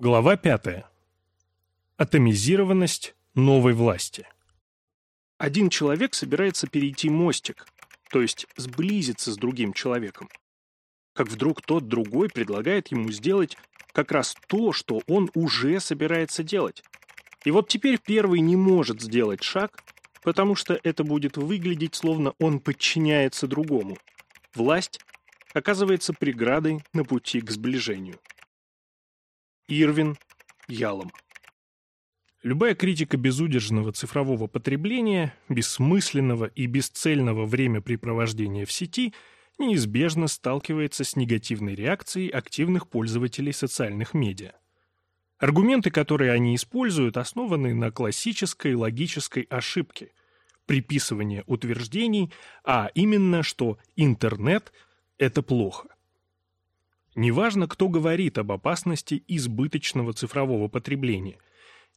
Глава 5. Атомизированность новой власти. Один человек собирается перейти мостик, то есть сблизиться с другим человеком. Как вдруг тот другой предлагает ему сделать как раз то, что он уже собирается делать. И вот теперь первый не может сделать шаг, потому что это будет выглядеть, словно он подчиняется другому. Власть оказывается преградой на пути к сближению. Ирвин Ялом. Любая критика безудержного цифрового потребления, бессмысленного и бесцельного времяпрепровождения в сети неизбежно сталкивается с негативной реакцией активных пользователей социальных медиа. Аргументы, которые они используют, основаны на классической логической ошибке – приписывание утверждений, а именно, что интернет – это плохо. Неважно, кто говорит об опасности избыточного цифрового потребления.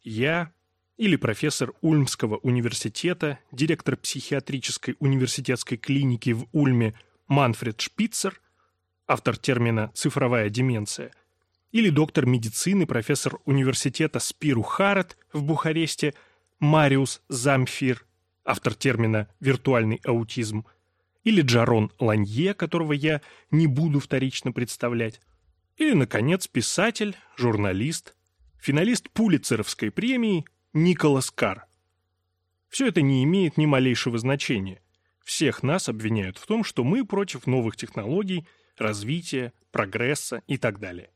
Я или профессор Ульмского университета, директор психиатрической университетской клиники в Ульме Манфред Шпицер, автор термина «цифровая деменция», или доктор медицины, профессор университета Спиру Харат в Бухаресте Мариус Замфир, автор термина «виртуальный аутизм», или Джарон Ланье, которого я не буду вторично представлять, или, наконец, писатель, журналист, финалист Пулицеровской премии Николас Кар. Все это не имеет ни малейшего значения. Всех нас обвиняют в том, что мы против новых технологий, развития, прогресса и так далее.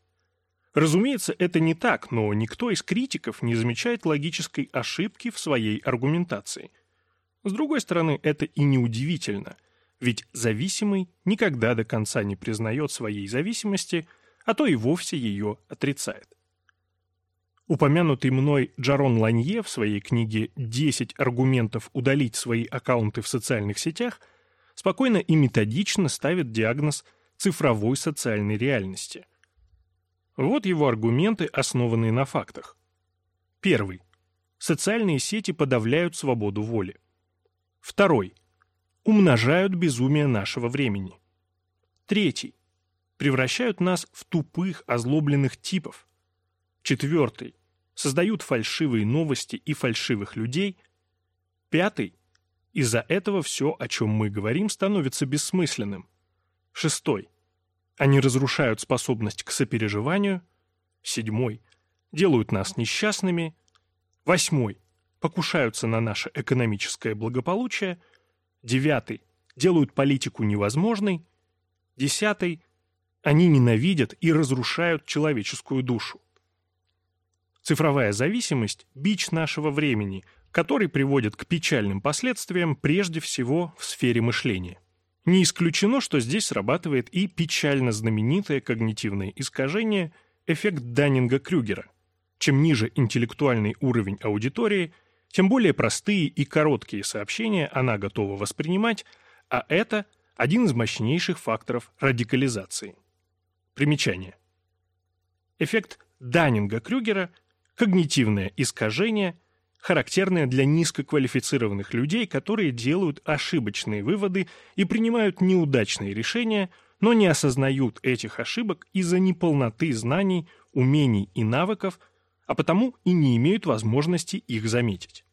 Разумеется, это не так, но никто из критиков не замечает логической ошибки в своей аргументации. С другой стороны, это и не удивительно – ведь зависимый никогда до конца не признает своей зависимости, а то и вовсе ее отрицает. Упомянутый мной Джарон Ланье в своей книге «10 аргументов удалить свои аккаунты в социальных сетях» спокойно и методично ставит диагноз цифровой социальной реальности. Вот его аргументы, основанные на фактах. Первый. Социальные сети подавляют свободу воли. Второй умножают безумие нашего времени. Третий. Превращают нас в тупых, озлобленных типов. Четвертый. Создают фальшивые новости и фальшивых людей. Пятый. Из-за этого все, о чем мы говорим, становится бессмысленным. Шестой. Они разрушают способность к сопереживанию. Седьмой. Делают нас несчастными. Восьмой. Покушаются на наше экономическое благополучие – Девятый. Делают политику невозможной. Десятый. Они ненавидят и разрушают человеческую душу. Цифровая зависимость – бич нашего времени, который приводит к печальным последствиям прежде всего в сфере мышления. Не исключено, что здесь срабатывает и печально знаменитое когнитивное искажение – эффект Даннинга-Крюгера. Чем ниже интеллектуальный уровень аудитории – тем более простые и короткие сообщения она готова воспринимать, а это один из мощнейших факторов радикализации. Примечание. Эффект Даннинга-Крюгера – когнитивное искажение, характерное для низкоквалифицированных людей, которые делают ошибочные выводы и принимают неудачные решения, но не осознают этих ошибок из-за неполноты знаний, умений и навыков – а потому и не имеют возможности их заметить.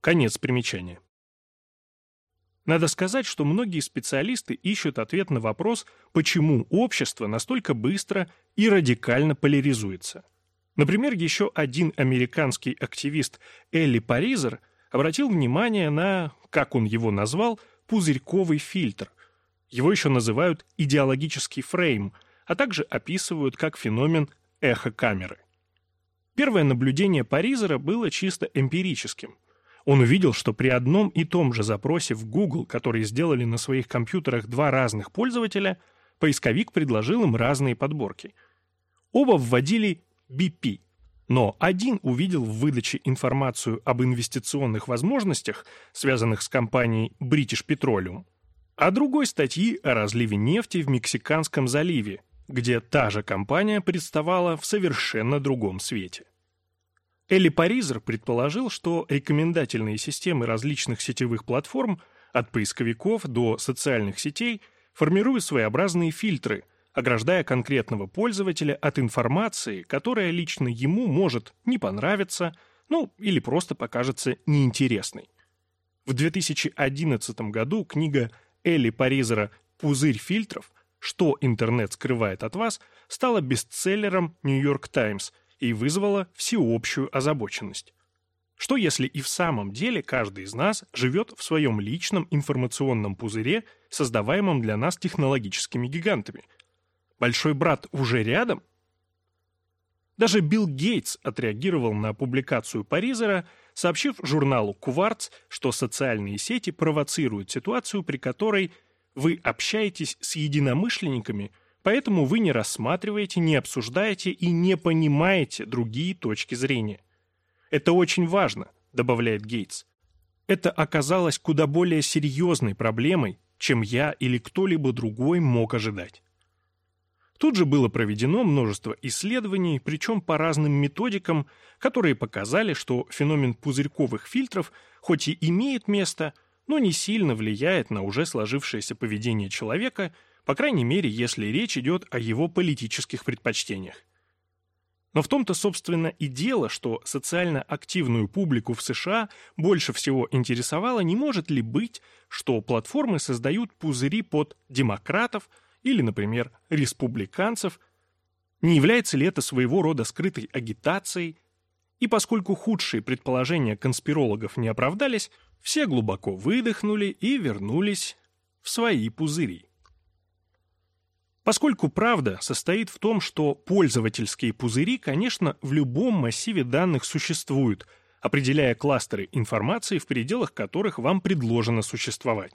Конец примечания. Надо сказать, что многие специалисты ищут ответ на вопрос, почему общество настолько быстро и радикально поляризуется. Например, еще один американский активист Элли Паризер обратил внимание на, как он его назвал, пузырьковый фильтр. Его еще называют идеологический фрейм, а также описывают как феномен эхокамеры. Первое наблюдение Паризера было чисто эмпирическим. Он увидел, что при одном и том же запросе в Google, который сделали на своих компьютерах два разных пользователя, поисковик предложил им разные подборки. Оба вводили BP, но один увидел в выдаче информацию об инвестиционных возможностях, связанных с компанией British Petroleum, а другой статьи о разливе нефти в Мексиканском заливе, где та же компания представала в совершенно другом свете. Элли Паризер предположил, что рекомендательные системы различных сетевых платформ, от поисковиков до социальных сетей, формируют своеобразные фильтры, ограждая конкретного пользователя от информации, которая лично ему может не понравиться, ну или просто покажется неинтересной. В 2011 году книга Элли Паризера «Пузырь фильтров. Что интернет скрывает от вас» стала бестселлером «Нью-Йорк Таймс» и вызвала всеобщую озабоченность. Что если и в самом деле каждый из нас живет в своем личном информационном пузыре, создаваемом для нас технологическими гигантами? Большой брат уже рядом? Даже Билл Гейтс отреагировал на публикацию Паризера, сообщив журналу «Кварц», что социальные сети провоцируют ситуацию, при которой вы общаетесь с единомышленниками, поэтому вы не рассматриваете, не обсуждаете и не понимаете другие точки зрения. Это очень важно, добавляет Гейтс. Это оказалось куда более серьезной проблемой, чем я или кто-либо другой мог ожидать. Тут же было проведено множество исследований, причем по разным методикам, которые показали, что феномен пузырьковых фильтров хоть и имеет место, но не сильно влияет на уже сложившееся поведение человека, по крайней мере, если речь идет о его политических предпочтениях. Но в том-то, собственно, и дело, что социально активную публику в США больше всего интересовало, не может ли быть, что платформы создают пузыри под демократов или, например, республиканцев, не является ли это своего рода скрытой агитацией, и поскольку худшие предположения конспирологов не оправдались, все глубоко выдохнули и вернулись в свои пузыри. Поскольку правда состоит в том, что пользовательские пузыри, конечно, в любом массиве данных существуют, определяя кластеры информации, в пределах которых вам предложено существовать.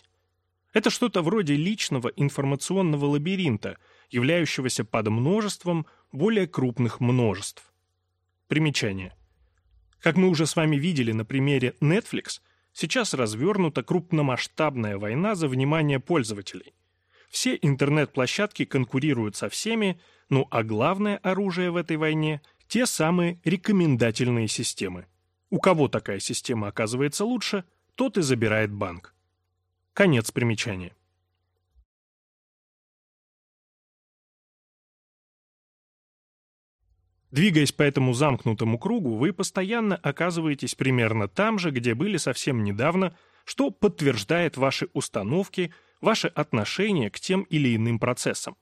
Это что-то вроде личного информационного лабиринта, являющегося под множеством более крупных множеств. Примечание. Как мы уже с вами видели на примере Netflix, сейчас развернута крупномасштабная война за внимание пользователей – все интернет-площадки конкурируют со всеми, ну а главное оружие в этой войне – те самые рекомендательные системы. У кого такая система оказывается лучше, тот и забирает банк. Конец примечания. Двигаясь по этому замкнутому кругу, вы постоянно оказываетесь примерно там же, где были совсем недавно, что подтверждает ваши установки ваше отношение к тем или иным процессам.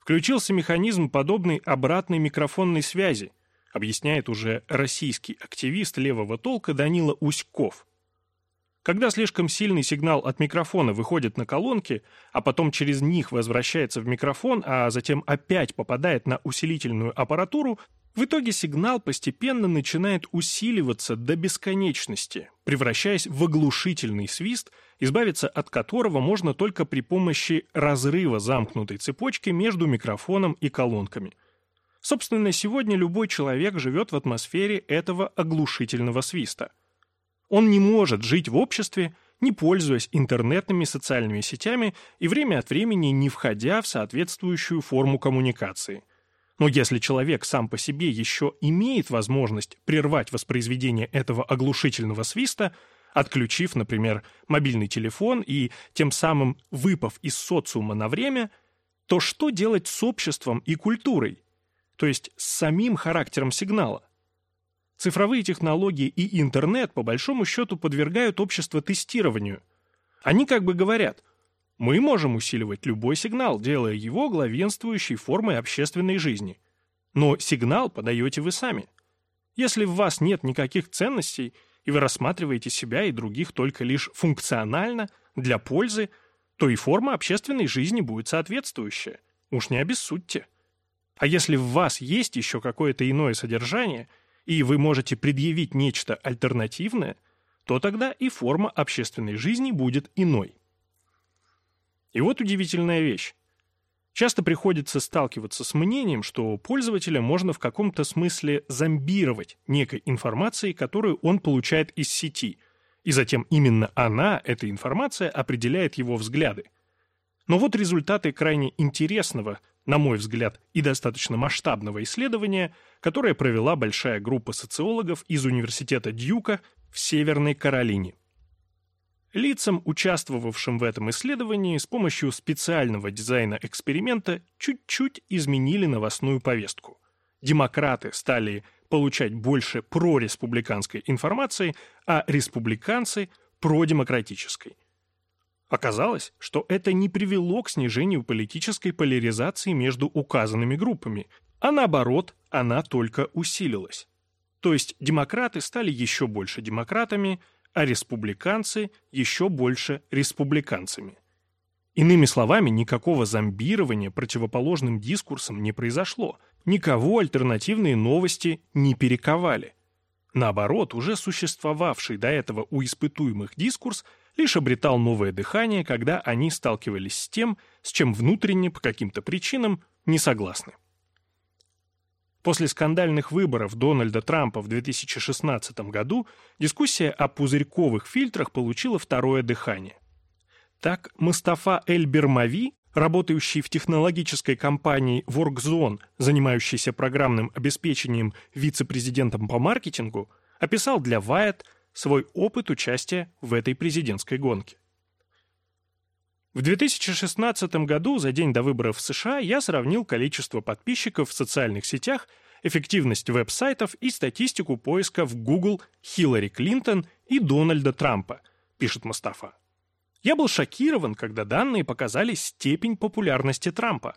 Включился механизм подобной обратной микрофонной связи, объясняет уже российский активист левого толка Данила Уськов. Когда слишком сильный сигнал от микрофона выходит на колонки, а потом через них возвращается в микрофон, а затем опять попадает на усилительную аппаратуру, в итоге сигнал постепенно начинает усиливаться до бесконечности, превращаясь в оглушительный свист, избавиться от которого можно только при помощи разрыва замкнутой цепочки между микрофоном и колонками. Собственно, сегодня любой человек живет в атмосфере этого оглушительного свиста. Он не может жить в обществе, не пользуясь интернетными социальными сетями и время от времени не входя в соответствующую форму коммуникации – но если человек сам по себе еще имеет возможность прервать воспроизведение этого оглушительного свиста, отключив, например, мобильный телефон и тем самым выпав из социума на время, то что делать с обществом и культурой, то есть с самим характером сигнала? Цифровые технологии и интернет по большому счету подвергают общество тестированию. Они как бы говорят – мы можем усиливать любой сигнал, делая его главенствующей формой общественной жизни. Но сигнал подаете вы сами. Если в вас нет никаких ценностей, и вы рассматриваете себя и других только лишь функционально, для пользы, то и форма общественной жизни будет соответствующая. Уж не обессудьте. А если в вас есть еще какое-то иное содержание, и вы можете предъявить нечто альтернативное, то тогда и форма общественной жизни будет иной. И вот удивительная вещь. Часто приходится сталкиваться с мнением, что пользователя можно в каком-то смысле зомбировать некой информацией, которую он получает из сети, и затем именно она, эта информация, определяет его взгляды. Но вот результаты крайне интересного, на мой взгляд, и достаточно масштабного исследования, которое провела большая группа социологов из университета Дьюка в Северной Каролине. Лицам, участвовавшим в этом исследовании, с помощью специального дизайна эксперимента чуть-чуть изменили новостную повестку. Демократы стали получать больше прореспубликанской информации, а республиканцы – продемократической. Оказалось, что это не привело к снижению политической поляризации между указанными группами, а наоборот, она только усилилась. То есть демократы стали еще больше демократами, а республиканцы еще больше республиканцами. Иными словами, никакого зомбирования противоположным дискурсом не произошло, никого альтернативные новости не перековали. Наоборот, уже существовавший до этого у испытуемых дискурс лишь обретал новое дыхание, когда они сталкивались с тем, с чем внутренне по каким-то причинам не согласны. После скандальных выборов Дональда Трампа в 2016 году дискуссия о пузырьковых фильтрах получила второе дыхание. Так, Мустафа Эль-Бермави, работающий в технологической компании WorkZone, занимающийся программным обеспечением вице-президентом по маркетингу, описал для Wired свой опыт участия в этой президентской гонке. В 2016 году, за день до выборов в США, я сравнил количество подписчиков в социальных сетях, эффективность веб-сайтов и статистику поиска в Google Хиллари Клинтон и Дональда Трампа, пишет Мустафа. Я был шокирован, когда данные показали степень популярности Трампа.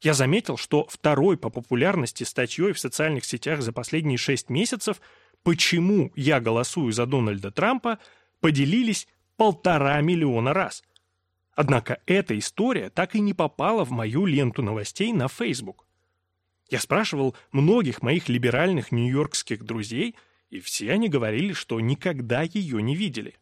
Я заметил, что второй по популярности статьей в социальных сетях за последние шесть месяцев «Почему я голосую за Дональда Трампа» поделились полтора миллиона раз – Однако эта история так и не попала в мою ленту новостей на Facebook. Я спрашивал многих моих либеральных нью-йоркских друзей, и все они говорили, что никогда ее не видели.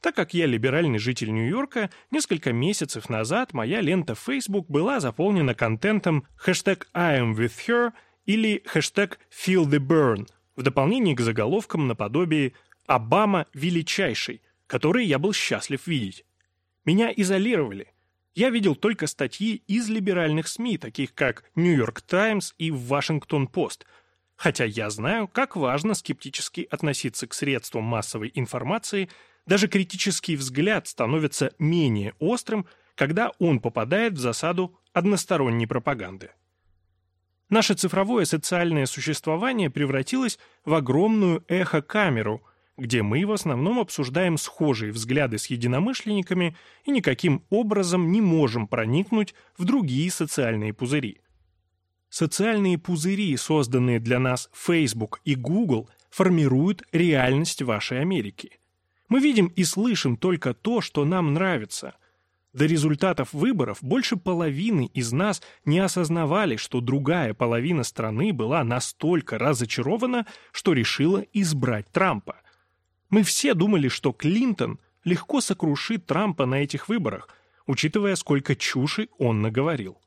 Так как я либеральный житель Нью-Йорка, несколько месяцев назад моя лента Facebook была заполнена контентом хэштег I am with her или хэштег Feel the Burn в дополнение к заголовкам наподобие «Обама величайший», которые я был счастлив видеть. Меня изолировали. Я видел только статьи из либеральных СМИ, таких как «Нью-Йорк Таймс» и «Вашингтон-Пост», хотя я знаю, как важно скептически относиться к средствам массовой информации, даже критический взгляд становится менее острым, когда он попадает в засаду односторонней пропаганды. Наше цифровое социальное существование превратилось в огромную эхокамеру – где мы в основном обсуждаем схожие взгляды с единомышленниками и никаким образом не можем проникнуть в другие социальные пузыри. Социальные пузыри, созданные для нас Facebook и Google, формируют реальность вашей Америки. Мы видим и слышим только то, что нам нравится. До результатов выборов больше половины из нас не осознавали, что другая половина страны была настолько разочарована, что решила избрать Трампа. Мы все думали, что Клинтон легко сокрушит Трампа на этих выборах, учитывая, сколько чуши он наговорил.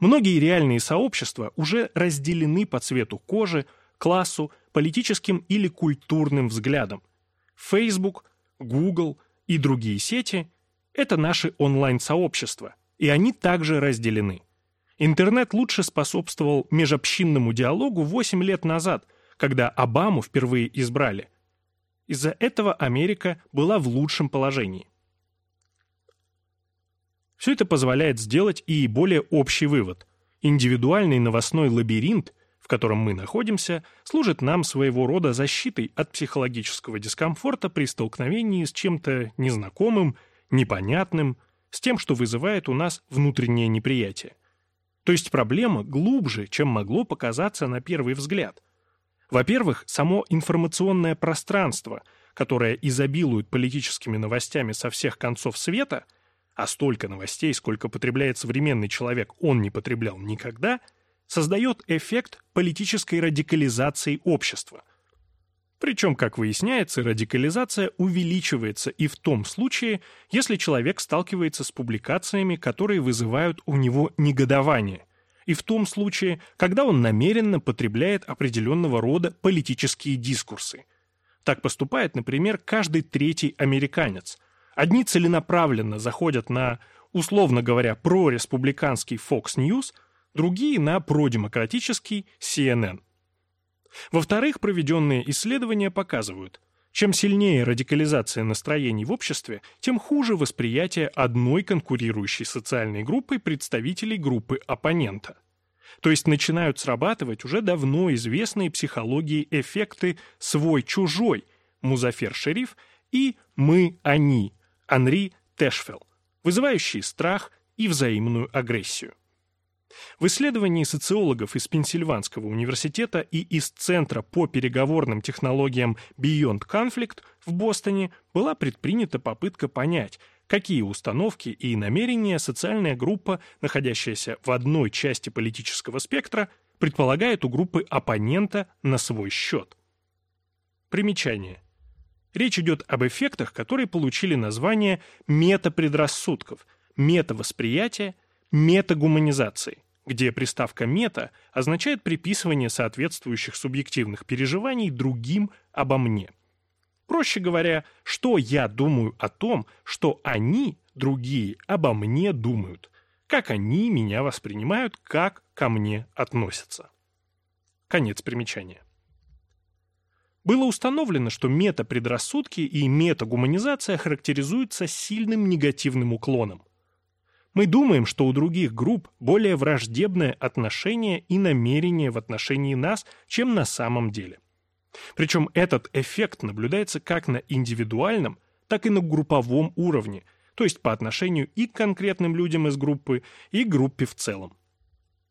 Многие реальные сообщества уже разделены по цвету кожи, классу, политическим или культурным взглядам. Facebook, Google и другие сети – это наши онлайн-сообщества, и они также разделены. Интернет лучше способствовал межобщинному диалогу 8 лет назад, когда Обаму впервые избрали. Из-за этого Америка была в лучшем положении. Все это позволяет сделать и более общий вывод. Индивидуальный новостной лабиринт, в котором мы находимся, служит нам своего рода защитой от психологического дискомфорта при столкновении с чем-то незнакомым, непонятным, с тем, что вызывает у нас внутреннее неприятие. То есть проблема глубже, чем могло показаться на первый взгляд – во-первых, само информационное пространство, которое изобилует политическими новостями со всех концов света, а столько новостей, сколько потребляет современный человек, он не потреблял никогда, создает эффект политической радикализации общества. Причем, как выясняется, радикализация увеличивается и в том случае, если человек сталкивается с публикациями, которые вызывают у него негодование – и в том случае, когда он намеренно потребляет определенного рода политические дискурсы. Так поступает, например, каждый третий американец. Одни целенаправленно заходят на, условно говоря, прореспубликанский Fox News, другие на продемократический CNN. Во-вторых, проведенные исследования показывают, Чем сильнее радикализация настроений в обществе, тем хуже восприятие одной конкурирующей социальной группой представителей группы оппонента. То есть начинают срабатывать уже давно известные психологии эффекты «свой-чужой» Музафер Шериф и «мы-они» Анри Тэшфелл, вызывающие страх и взаимную агрессию. В исследовании социологов из Пенсильванского университета и из Центра по переговорным технологиям Beyond Conflict в Бостоне была предпринята попытка понять, какие установки и намерения социальная группа, находящаяся в одной части политического спектра, предполагает у группы оппонента на свой счет. Примечание. Речь идет об эффектах, которые получили название метапредрассудков, метавосприятия метагуманизации, где приставка «мета» означает приписывание соответствующих субъективных переживаний другим обо мне. Проще говоря, что я думаю о том, что они, другие, обо мне думают, как они меня воспринимают, как ко мне относятся. Конец примечания. Было установлено, что метапредрассудки и метагуманизация характеризуются сильным негативным уклоном – мы думаем, что у других групп более враждебное отношение и намерение в отношении нас, чем на самом деле. Причем этот эффект наблюдается как на индивидуальном, так и на групповом уровне, то есть по отношению и к конкретным людям из группы, и группе в целом.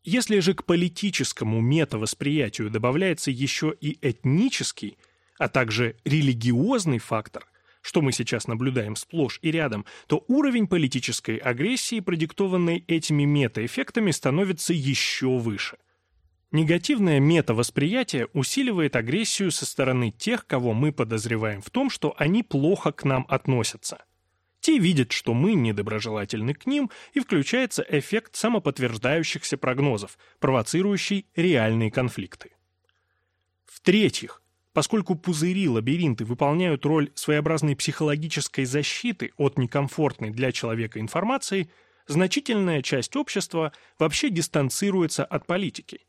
Если же к политическому метавосприятию добавляется еще и этнический, а также религиозный фактор, что мы сейчас наблюдаем сплошь и рядом, то уровень политической агрессии, продиктованный этими метаэффектами, становится еще выше. Негативное метавосприятие усиливает агрессию со стороны тех, кого мы подозреваем в том, что они плохо к нам относятся. Те видят, что мы недоброжелательны к ним, и включается эффект самоподтверждающихся прогнозов, провоцирующий реальные конфликты. В-третьих, Поскольку пузыри-лабиринты выполняют роль своеобразной психологической защиты от некомфортной для человека информации, значительная часть общества вообще дистанцируется от политики.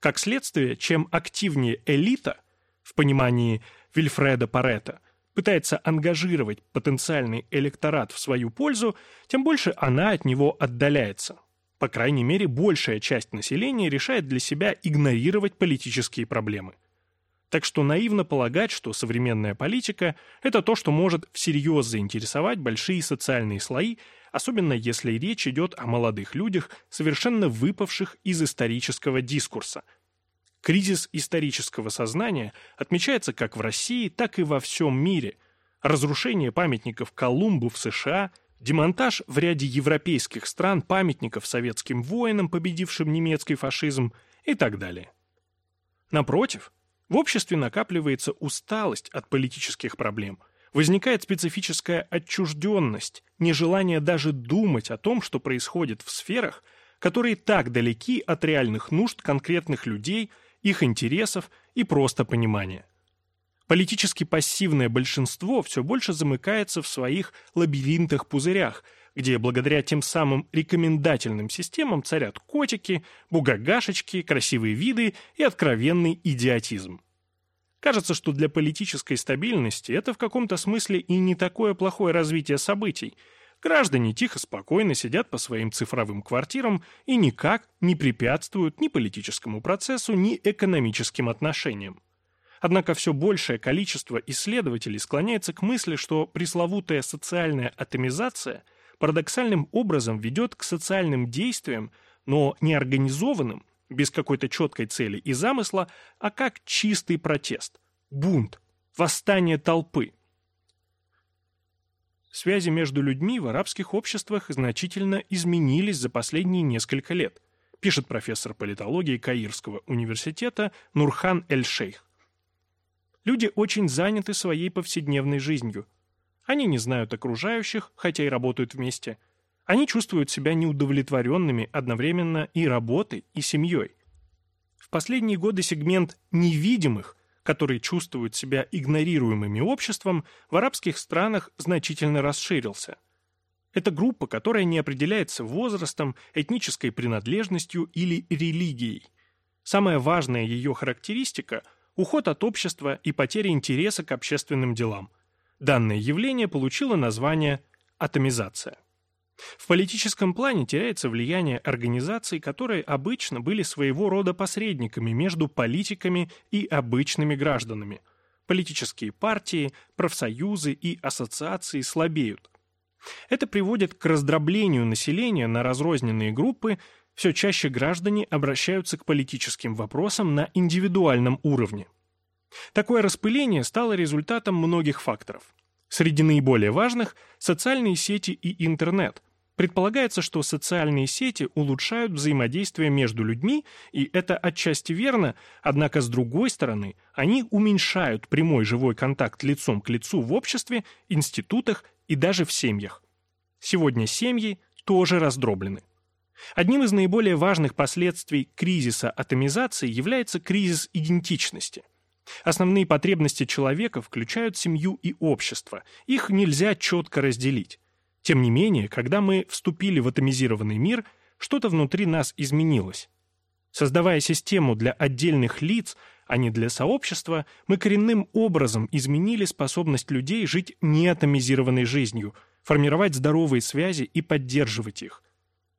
Как следствие, чем активнее элита, в понимании Вильфреда Паретта, пытается ангажировать потенциальный электорат в свою пользу, тем больше она от него отдаляется. По крайней мере, большая часть населения решает для себя игнорировать политические проблемы – так что наивно полагать, что современная политика – это то, что может всерьез заинтересовать большие социальные слои, особенно если речь идет о молодых людях, совершенно выпавших из исторического дискурса. Кризис исторического сознания отмечается как в России, так и во всем мире. Разрушение памятников Колумбу в США – Демонтаж в ряде европейских стран памятников советским воинам, победившим немецкий фашизм и так далее. Напротив, в обществе накапливается усталость от политических проблем, возникает специфическая отчужденность, нежелание даже думать о том, что происходит в сферах, которые так далеки от реальных нужд конкретных людей, их интересов и просто понимания. Политически пассивное большинство все больше замыкается в своих лабиринтах-пузырях, где благодаря тем самым рекомендательным системам царят котики, бугагашечки, красивые виды и откровенный идиотизм. Кажется, что для политической стабильности это в каком-то смысле и не такое плохое развитие событий. Граждане тихо-спокойно сидят по своим цифровым квартирам и никак не препятствуют ни политическому процессу, ни экономическим отношениям. Однако все большее количество исследователей склоняется к мысли, что пресловутая социальная атомизация – парадоксальным образом ведет к социальным действиям, но не организованным, без какой-то четкой цели и замысла, а как чистый протест, бунт, восстание толпы. Связи между людьми в арабских обществах значительно изменились за последние несколько лет, пишет профессор политологии Каирского университета Нурхан Эль-Шейх. Люди очень заняты своей повседневной жизнью, они не знают окружающих, хотя и работают вместе. Они чувствуют себя неудовлетворенными одновременно и работой, и семьей. В последние годы сегмент «невидимых», которые чувствуют себя игнорируемыми обществом, в арабских странах значительно расширился. Это группа, которая не определяется возрастом, этнической принадлежностью или религией. Самая важная ее характеристика – уход от общества и потеря интереса к общественным делам. Данное явление получило название атомизация. В политическом плане теряется влияние организаций, которые обычно были своего рода посредниками между политиками и обычными гражданами. Политические партии, профсоюзы и ассоциации слабеют. Это приводит к раздроблению населения на разрозненные группы, все чаще граждане обращаются к политическим вопросам на индивидуальном уровне. Такое распыление стало результатом многих факторов. Среди наиболее важных – социальные сети и интернет, Предполагается, что социальные сети улучшают взаимодействие между людьми, и это отчасти верно, однако с другой стороны, они уменьшают прямой живой контакт лицом к лицу в обществе, институтах и даже в семьях. Сегодня семьи тоже раздроблены. Одним из наиболее важных последствий кризиса атомизации является кризис идентичности. Основные потребности человека включают семью и общество, их нельзя четко разделить. Тем не менее, когда мы вступили в атомизированный мир, что-то внутри нас изменилось. Создавая систему для отдельных лиц, а не для сообщества, мы коренным образом изменили способность людей жить неатомизированной жизнью, формировать здоровые связи и поддерживать их.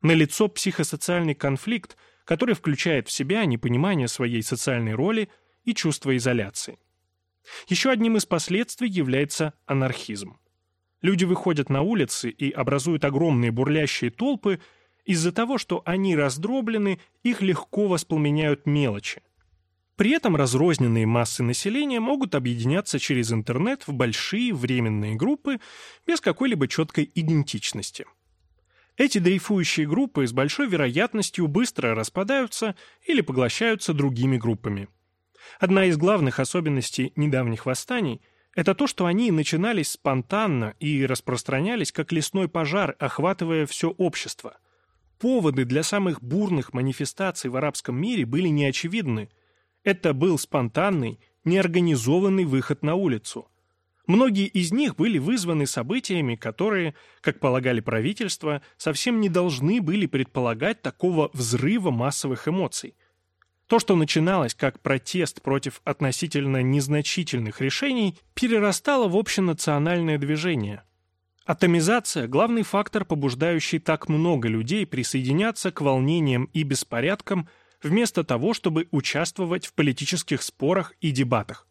Налицо психосоциальный конфликт, который включает в себя непонимание своей социальной роли и чувство изоляции. Еще одним из последствий является анархизм. Люди выходят на улицы и образуют огромные бурлящие толпы из-за того, что они раздроблены, их легко воспламеняют мелочи. При этом разрозненные массы населения могут объединяться через интернет в большие временные группы без какой-либо четкой идентичности. Эти дрейфующие группы с большой вероятностью быстро распадаются или поглощаются другими группами. Одна из главных особенностей недавних восстаний – это то, что они начинались спонтанно и распространялись, как лесной пожар, охватывая все общество. Поводы для самых бурных манифестаций в арабском мире были неочевидны. Это был спонтанный, неорганизованный выход на улицу. Многие из них были вызваны событиями, которые, как полагали правительства, совсем не должны были предполагать такого взрыва массовых эмоций – то, что начиналось как протест против относительно незначительных решений, перерастало в общенациональное движение. Атомизация – главный фактор, побуждающий так много людей присоединяться к волнениям и беспорядкам, вместо того, чтобы участвовать в политических спорах и дебатах.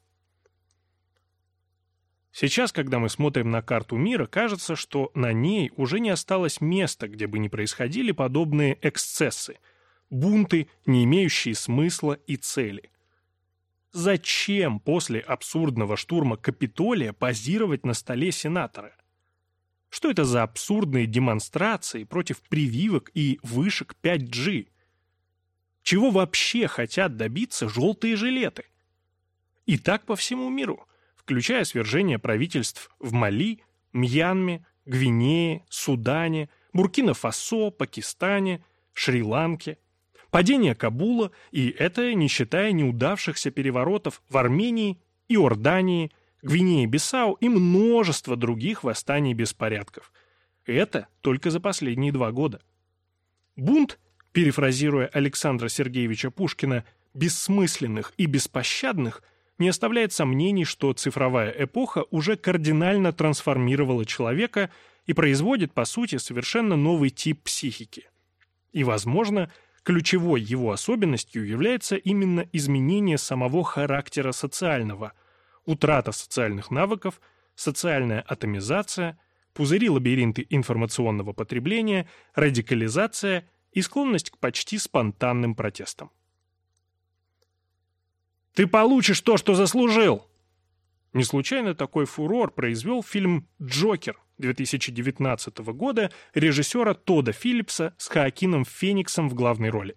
Сейчас, когда мы смотрим на карту мира, кажется, что на ней уже не осталось места, где бы не происходили подобные эксцессы – бунты, не имеющие смысла и цели. Зачем после абсурдного штурма Капитолия позировать на столе сенатора? Что это за абсурдные демонстрации против прививок и вышек 5G? Чего вообще хотят добиться желтые жилеты? И так по всему миру, включая свержение правительств в Мали, Мьянме, Гвинее, Судане, Буркина-Фасо, Пакистане, Шри-Ланке – падение Кабула, и это не считая неудавшихся переворотов в Армении, Иордании, Гвинее-Бисау и множество других восстаний беспорядков. Это только за последние два года. Бунт, перефразируя Александра Сергеевича Пушкина, бессмысленных и беспощадных, не оставляет сомнений, что цифровая эпоха уже кардинально трансформировала человека и производит, по сути, совершенно новый тип психики. И, возможно, Ключевой его особенностью является именно изменение самого характера социального, утрата социальных навыков, социальная атомизация, пузыри-лабиринты информационного потребления, радикализация и склонность к почти спонтанным протестам. «Ты получишь то, что заслужил!» Не случайно такой фурор произвел фильм «Джокер» 2019 года режиссера Тода Филлипса с Хоакином Фениксом в главной роли.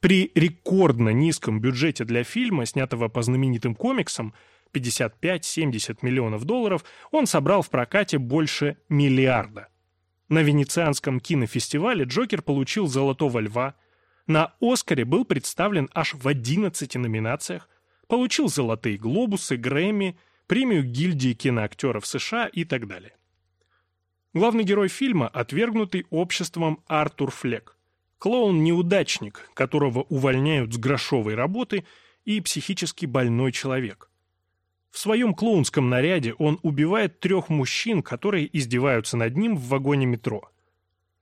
При рекордно низком бюджете для фильма, снятого по знаменитым комиксам, 55-70 миллионов долларов, он собрал в прокате больше миллиарда. На Венецианском кинофестивале Джокер получил «Золотого льва», на «Оскаре» был представлен аж в 11 номинациях, получил «Золотые глобусы», «Грэмми», премию гильдии киноактеров США и так далее. Главный герой фильма – отвергнутый обществом Артур Флек. Клоун-неудачник, которого увольняют с грошовой работы и психически больной человек. В своем клоунском наряде он убивает трех мужчин, которые издеваются над ним в вагоне метро.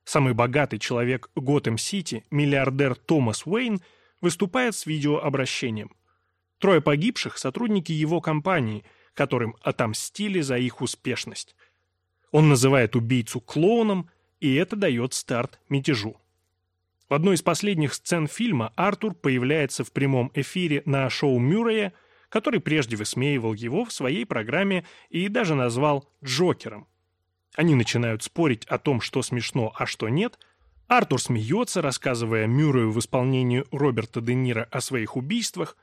Самый богатый человек Готэм-Сити, миллиардер Томас Уэйн, выступает с видеообращением. Трое погибших – сотрудники его компании, которым отомстили за их успешность. Он называет убийцу клоуном, и это дает старт мятежу. В одной из последних сцен фильма Артур появляется в прямом эфире на шоу Мюррея, который прежде высмеивал его в своей программе и даже назвал «Джокером». Они начинают спорить о том, что смешно, а что нет. Артур смеется, рассказывая Мюррею в исполнении Роберта Де Ниро о своих убийствах.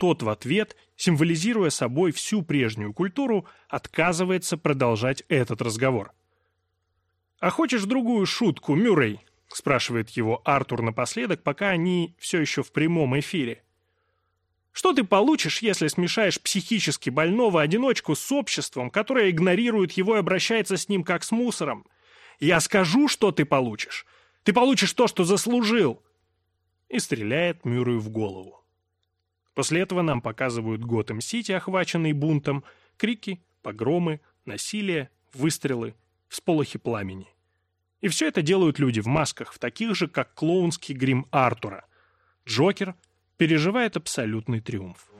Тот в ответ, символизируя собой всю прежнюю культуру, отказывается продолжать этот разговор. «А хочешь другую шутку, Мюррей?» — спрашивает его Артур напоследок, пока они все еще в прямом эфире. «Что ты получишь, если смешаешь психически больного одиночку с обществом, которое игнорирует его и обращается с ним как с мусором? Я скажу, что ты получишь. Ты получишь то, что заслужил!» И стреляет Мюррею в голову. После этого нам показывают Готэм-Сити, охваченный бунтом, крики, погромы, насилие, выстрелы, всполохи пламени. И все это делают люди в масках, в таких же, как клоунский грим Артура. Джокер переживает абсолютный триумф.